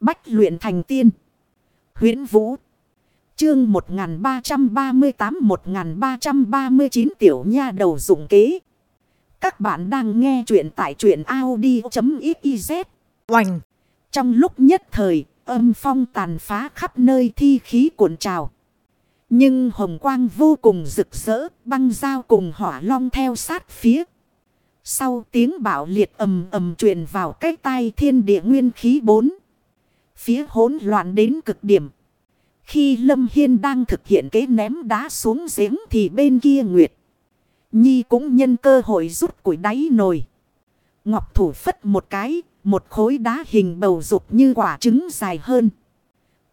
Bách luyện thành tiên. huyễn Vũ. Chương 1338-1339 tiểu nha đầu dụng kế. Các bạn đang nghe truyện tại truyện Audi.xyz. Oành. Trong lúc nhất thời, âm phong tàn phá khắp nơi thi khí cuộn trào. Nhưng hồng quang vô cùng rực rỡ, băng dao cùng hỏa long theo sát phía. Sau tiếng bạo liệt ầm ầm truyền vào cái tai thiên địa nguyên khí bốn. Phía hỗn loạn đến cực điểm. Khi Lâm Hiên đang thực hiện kế ném đá xuống giếng thì bên kia Nguyệt. Nhi cũng nhân cơ hội rút củi đáy nồi. Ngọc thủ phất một cái, một khối đá hình bầu dục như quả trứng dài hơn.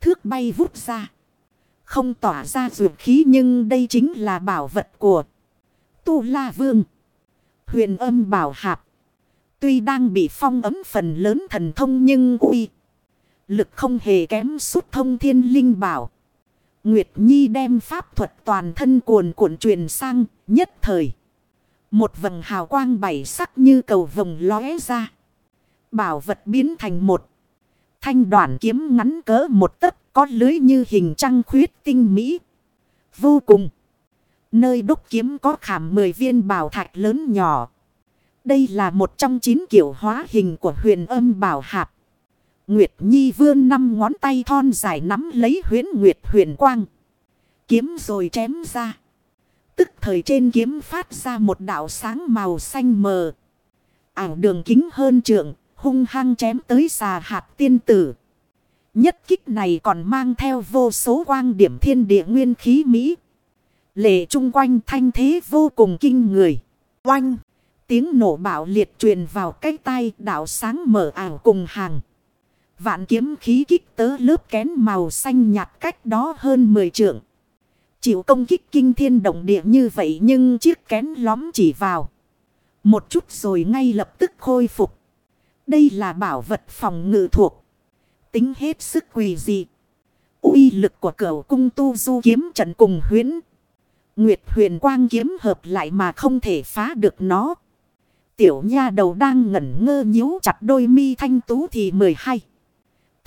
Thước bay vút ra. Không tỏa ra dược khí nhưng đây chính là bảo vật của Tu La Vương. Huyền âm bảo hạp. Tuy đang bị phong ấm phần lớn thần thông nhưng uy. Lực không hề kém sút thông thiên linh bảo. Nguyệt Nhi đem pháp thuật toàn thân cuồn cuộn truyền sang, nhất thời. Một vầng hào quang bảy sắc như cầu vồng lóe ra. Bảo vật biến thành một. Thanh đoạn kiếm ngắn cỡ một tấc, có lưới như hình trăng khuyết tinh mỹ. Vô cùng. Nơi đúc kiếm có khảm 10 viên bảo thạch lớn nhỏ. Đây là một trong chín kiểu hóa hình của huyền âm bảo hạp. Nguyệt Nhi vươn năm ngón tay thon dài nắm lấy huyến Nguyệt huyền quang. Kiếm rồi chém ra. Tức thời trên kiếm phát ra một đạo sáng màu xanh mờ. Ảo đường kính hơn trượng, hung hăng chém tới xà hạt tiên tử. Nhất kích này còn mang theo vô số quang điểm thiên địa nguyên khí Mỹ. Lệ chung quanh thanh thế vô cùng kinh người. Oanh! Tiếng nổ bạo liệt truyền vào cái tay đảo sáng mở ảo cùng hàng. Vạn kiếm khí kích tớ lớp kén màu xanh nhạt cách đó hơn 10 trượng. Chịu công kích kinh thiên động địa như vậy nhưng chiếc kén lóm chỉ vào. Một chút rồi ngay lập tức khôi phục. Đây là bảo vật phòng ngự thuộc. Tính hết sức quỳ dị. uy lực của cửu cung tu du kiếm trận cùng huyến. Nguyệt huyền quang kiếm hợp lại mà không thể phá được nó. Tiểu nha đầu đang ngẩn ngơ nhíu chặt đôi mi thanh tú thì 12.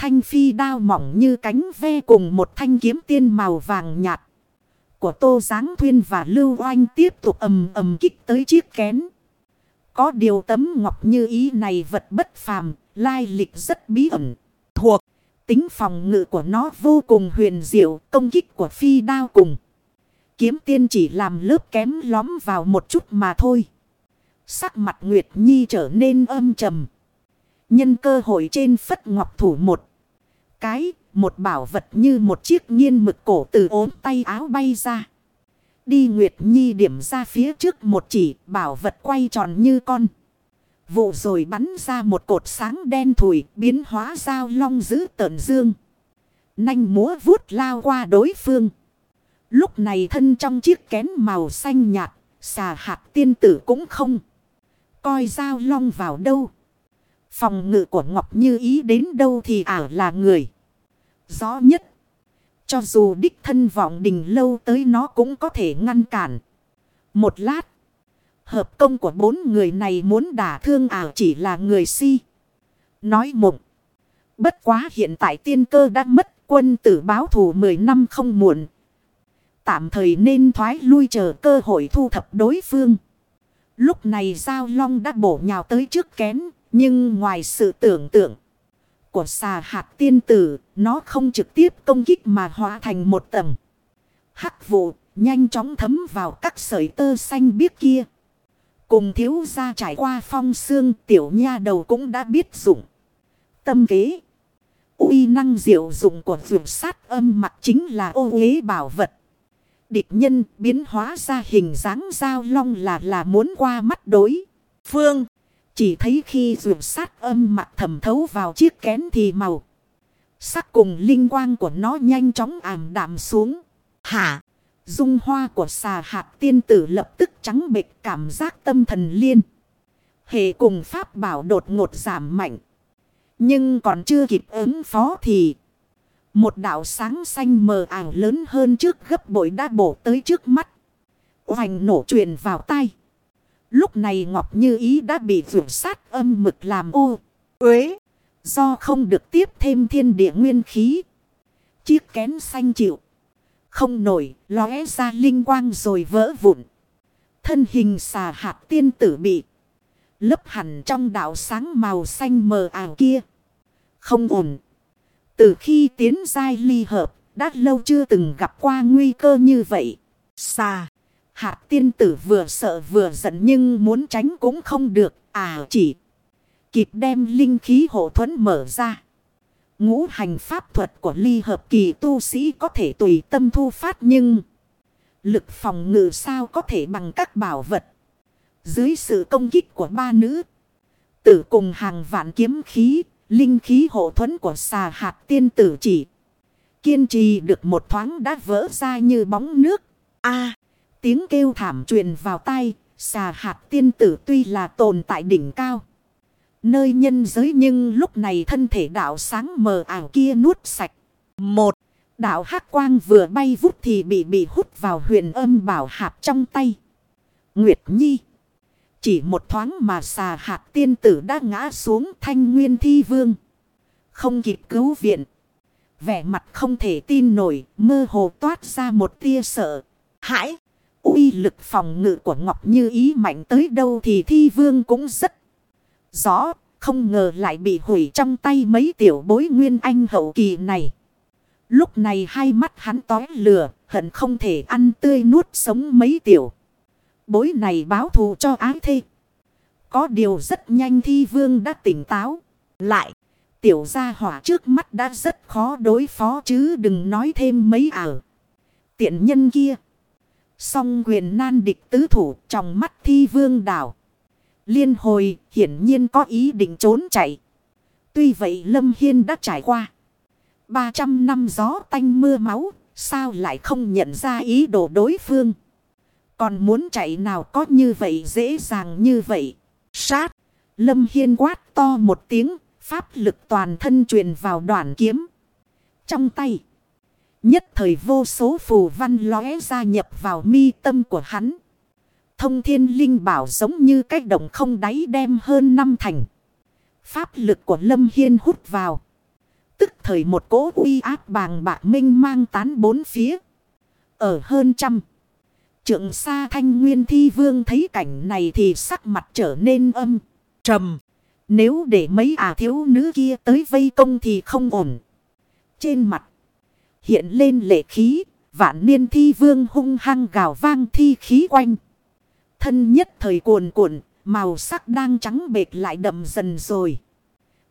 Thanh phi đao mỏng như cánh ve cùng một thanh kiếm tiên màu vàng nhạt. Của Tô Giáng Thuyên và Lưu Oanh tiếp tục ầm ầm kích tới chiếc kén. Có điều tấm ngọc như ý này vật bất phàm, lai lịch rất bí ẩn. Thuộc, tính phòng ngự của nó vô cùng huyền diệu, công kích của phi đao cùng. Kiếm tiên chỉ làm lớp kém lóm vào một chút mà thôi. Sắc mặt Nguyệt Nhi trở nên âm trầm. Nhân cơ hội trên phất ngọc thủ một. Cái, một bảo vật như một chiếc nghiên mực cổ từ ốm tay áo bay ra. Đi Nguyệt Nhi điểm ra phía trước một chỉ bảo vật quay tròn như con. Vụ rồi bắn ra một cột sáng đen thùi biến hóa dao long giữ tợn dương. Nanh múa vuốt lao qua đối phương. Lúc này thân trong chiếc kén màu xanh nhạt, xà hạt tiên tử cũng không. Coi dao long vào đâu. Phòng ngự của Ngọc Như ý đến đâu thì ảo là người. Rõ nhất. Cho dù đích thân vọng đình lâu tới nó cũng có thể ngăn cản. Một lát. Hợp công của bốn người này muốn đả thương ảo chỉ là người si. Nói mộng. Bất quá hiện tại tiên cơ đã mất, quân tử báo thù 10 năm không muộn. Tạm thời nên thoái lui chờ cơ hội thu thập đối phương. Lúc này Giao Long đã bổ nhào tới trước kén. Nhưng ngoài sự tưởng tượng của xà hạt tiên tử, nó không trực tiếp công kích mà hóa thành một tầng. Hắc vụ, nhanh chóng thấm vào các sợi tơ xanh biếc kia. Cùng thiếu gia trải qua phong xương tiểu nha đầu cũng đã biết dụng. Tâm kế. uy năng diệu dụng của vượt sát âm mặt chính là ô uế bảo vật. Địch nhân biến hóa ra hình dáng dao long là là muốn qua mắt đối. Phương. Chỉ thấy khi vượt sát âm mặt thẩm thấu vào chiếc kén thì màu. Sắc cùng linh quang của nó nhanh chóng ảm đạm xuống. Hả? Dung hoa của xà hạt tiên tử lập tức trắng bệch cảm giác tâm thần liên. Hệ cùng pháp bảo đột ngột giảm mạnh. Nhưng còn chưa kịp ứng phó thì... Một đạo sáng xanh mờ ảo lớn hơn trước gấp bội đã bổ tới trước mắt. Hoành nổ truyền vào tay. Lúc này Ngọc Như Ý đã bị vượt sát âm mực làm ô, uế. Do không được tiếp thêm thiên địa nguyên khí. Chiếc kén xanh chịu. Không nổi, lóe ra linh quang rồi vỡ vụn. Thân hình xà hạt tiên tử bị. Lấp hẳn trong đạo sáng màu xanh mờ ảo kia. Không ổn. Từ khi tiến giai ly hợp, đã lâu chưa từng gặp qua nguy cơ như vậy. Xà. Hạt tiên tử vừa sợ vừa giận nhưng muốn tránh cũng không được. À chỉ kịp đem linh khí hộ thuẫn mở ra. Ngũ hành pháp thuật của ly hợp kỳ tu sĩ có thể tùy tâm thu phát nhưng lực phòng ngự sao có thể bằng các bảo vật. Dưới sự công kích của ba nữ, tử cùng hàng vạn kiếm khí, linh khí hộ thuẫn của xà hạt tiên tử chỉ. Kiên trì được một thoáng đã vỡ ra như bóng nước. a tiếng kêu thảm truyền vào tay, xà hạt tiên tử tuy là tồn tại đỉnh cao. Nơi nhân giới nhưng lúc này thân thể đạo sáng mờ ảo kia nuốt sạch. Một, đạo hắc quang vừa bay vút thì bị bị hút vào huyền âm bảo hạp trong tay. Nguyệt Nhi. Chỉ một thoáng mà xà hạt tiên tử đã ngã xuống thanh nguyên thi vương. Không kịp cứu viện. Vẻ mặt không thể tin nổi, mơ hồ toát ra một tia sợ. Hãi! Uy lực phòng ngự của Ngọc Như ý mạnh tới đâu thì thi vương cũng rất rõ. Không ngờ lại bị hủy trong tay mấy tiểu bối nguyên anh hậu kỳ này. Lúc này hai mắt hắn tói lửa, hận không thể ăn tươi nuốt sống mấy tiểu. Bối này báo thù cho ái thê. Có điều rất nhanh thi vương đã tỉnh táo. Lại, tiểu gia hỏa trước mắt đã rất khó đối phó chứ đừng nói thêm mấy ảo. Tiện nhân kia. Song quyền nan địch tứ thủ trong mắt thi vương đảo. Liên hồi hiển nhiên có ý định trốn chạy. Tuy vậy Lâm Hiên đã trải qua. 300 năm gió tanh mưa máu. Sao lại không nhận ra ý đồ đối phương. Còn muốn chạy nào có như vậy, dễ dàng như vậy. Sát. Lâm Hiên quát to một tiếng. Pháp lực toàn thân truyền vào đoạn kiếm. Trong tay. Nhất thời vô số phù văn lóe ra nhập vào mi tâm của hắn. Thông thiên linh bảo giống như cách động không đáy đem hơn năm thành. Pháp lực của Lâm Hiên hút vào. Tức thời một cỗ uy áp bàng bạc minh mang tán bốn phía. Ở hơn trăm. Trượng xa thanh nguyên thi vương thấy cảnh này thì sắc mặt trở nên âm, trầm. Nếu để mấy ả thiếu nữ kia tới vây công thì không ổn. Trên mặt. Hiện lên lệ khí. Vạn niên thi vương hung hăng gào vang thi khí quanh. Thân nhất thời cuồn cuộn. Màu sắc đang trắng bệt lại đậm dần rồi.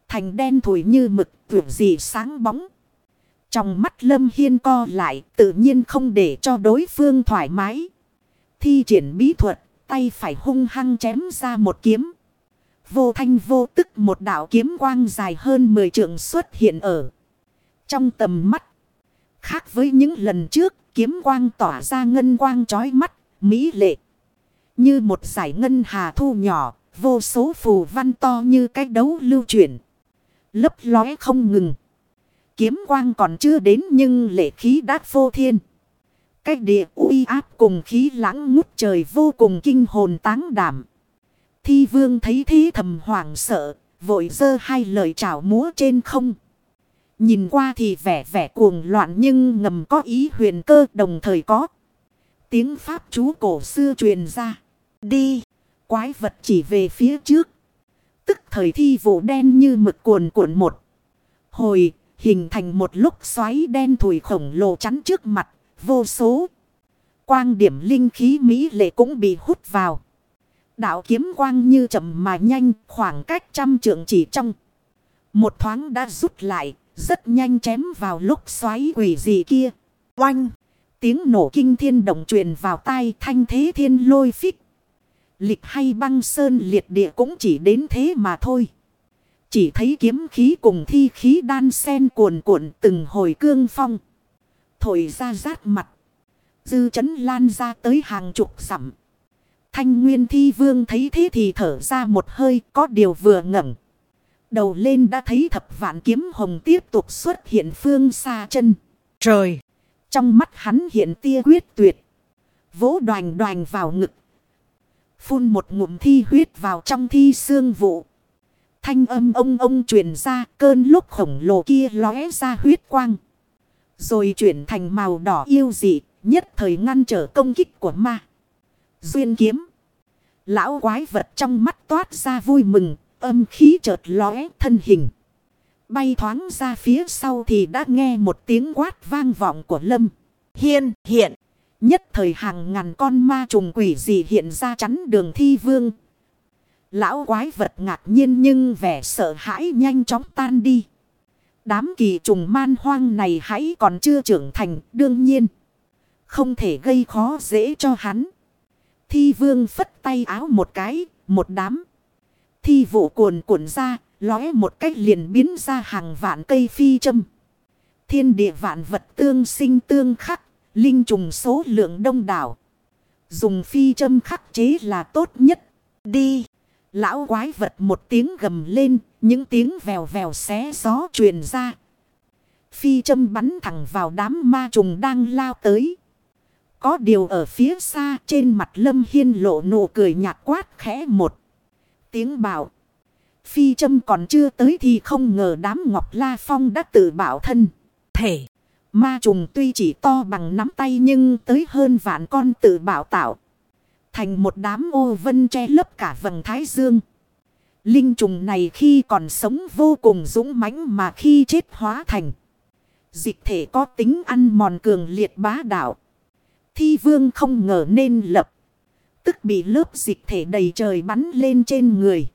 Thành đen thủi như mực tuyệt gì sáng bóng. Trong mắt lâm hiên co lại, tự nhiên không để cho đối phương thoải mái. Thi triển bí thuật, tay phải hung hăng chém ra một kiếm. Vô thanh vô tức một đạo kiếm quang dài hơn 10 trượng xuất hiện ở trong tầm mắt. Khác với những lần trước, kiếm quang tỏa ra ngân quang chói mắt, mỹ lệ. Như một giải ngân hà thu nhỏ, vô số phù văn to như cái đấu lưu chuyển. Lấp lóe không ngừng. Kiếm quang còn chưa đến nhưng lệ khí đã vô thiên. Cái địa uy áp cùng khí lãng ngút trời vô cùng kinh hồn táng đảm. Thi vương thấy thế thầm hoảng sợ, vội dơ hai lời chào múa trên không. Nhìn qua thì vẻ vẻ cuồng loạn nhưng ngầm có ý huyền cơ đồng thời có. Tiếng pháp chú cổ xưa truyền ra. Đi, quái vật chỉ về phía trước. Tức thời thi vụ đen như mực cuồn cuộn một. Hồi, hình thành một lúc xoáy đen thùi khổng lồ chắn trước mặt, vô số. Quang điểm linh khí Mỹ lệ cũng bị hút vào. Đạo kiếm quang như chậm mà nhanh, khoảng cách trăm trượng chỉ trong. Một thoáng đã rút lại, rất nhanh chém vào lúc xoáy quỷ gì kia. Oanh! Tiếng nổ kinh thiên động truyền vào tai thanh thế thiên lôi phích. Lịch hay băng sơn liệt địa cũng chỉ đến thế mà thôi. Chỉ thấy kiếm khí cùng thi khí đan sen cuồn cuộn từng hồi cương phong. Thổi ra rát mặt. Dư chấn lan ra tới hàng chục sẵm. Thanh nguyên thi vương thấy thế thì thở ra một hơi, có điều vừa ngẩng. Đầu lên đã thấy thập vạn kiếm hồng tiếp tục xuất hiện phương xa chân. Trời! Trong mắt hắn hiện tia quyết tuyệt. Vỗ đoành đoành vào ngực. Phun một ngụm thi huyết vào trong thi xương vụ. Thanh âm ông ông truyền ra cơn lúc khổng lồ kia lóe ra huyết quang. Rồi chuyển thành màu đỏ yêu dị, nhất thời ngăn trở công kích của ma. Duyên kiếm. Lão quái vật trong mắt toát ra vui mừng, âm khí chợt lóe thân hình. Bay thoáng ra phía sau thì đã nghe một tiếng quát vang vọng của Lâm. Hiên hiện. Nhất thời hàng ngàn con ma trùng quỷ dị hiện ra chắn đường thi vương. Lão quái vật ngạc nhiên nhưng vẻ sợ hãi nhanh chóng tan đi. Đám kỳ trùng man hoang này hãy còn chưa trưởng thành đương nhiên. Không thể gây khó dễ cho hắn. Thi vương phất tay áo một cái, một đám. Thi vụ cuồn cuộn ra, lóe một cách liền biến ra hàng vạn cây phi châm. Thiên địa vạn vật tương sinh tương khắc, linh trùng số lượng đông đảo. Dùng phi châm khắc chế là tốt nhất. Đi! Lão quái vật một tiếng gầm lên, những tiếng vèo vèo xé gió truyền ra. Phi châm bắn thẳng vào đám ma trùng đang lao tới. Có điều ở phía xa trên mặt lâm hiên lộ nụ cười nhạt quát khẽ một. Tiếng bảo. Phi châm còn chưa tới thì không ngờ đám ngọc la phong đã tự bảo thân. Thể. Ma trùng tuy chỉ to bằng nắm tay nhưng tới hơn vạn con tự bảo tạo. Thành một đám ô vân che lấp cả vầng thái dương. Linh trùng này khi còn sống vô cùng dũng mãnh mà khi chết hóa thành. Dịch thể có tính ăn mòn cường liệt bá đạo. Thi vương không ngờ nên lập. Tức bị lớp dịch thể đầy trời bắn lên trên người.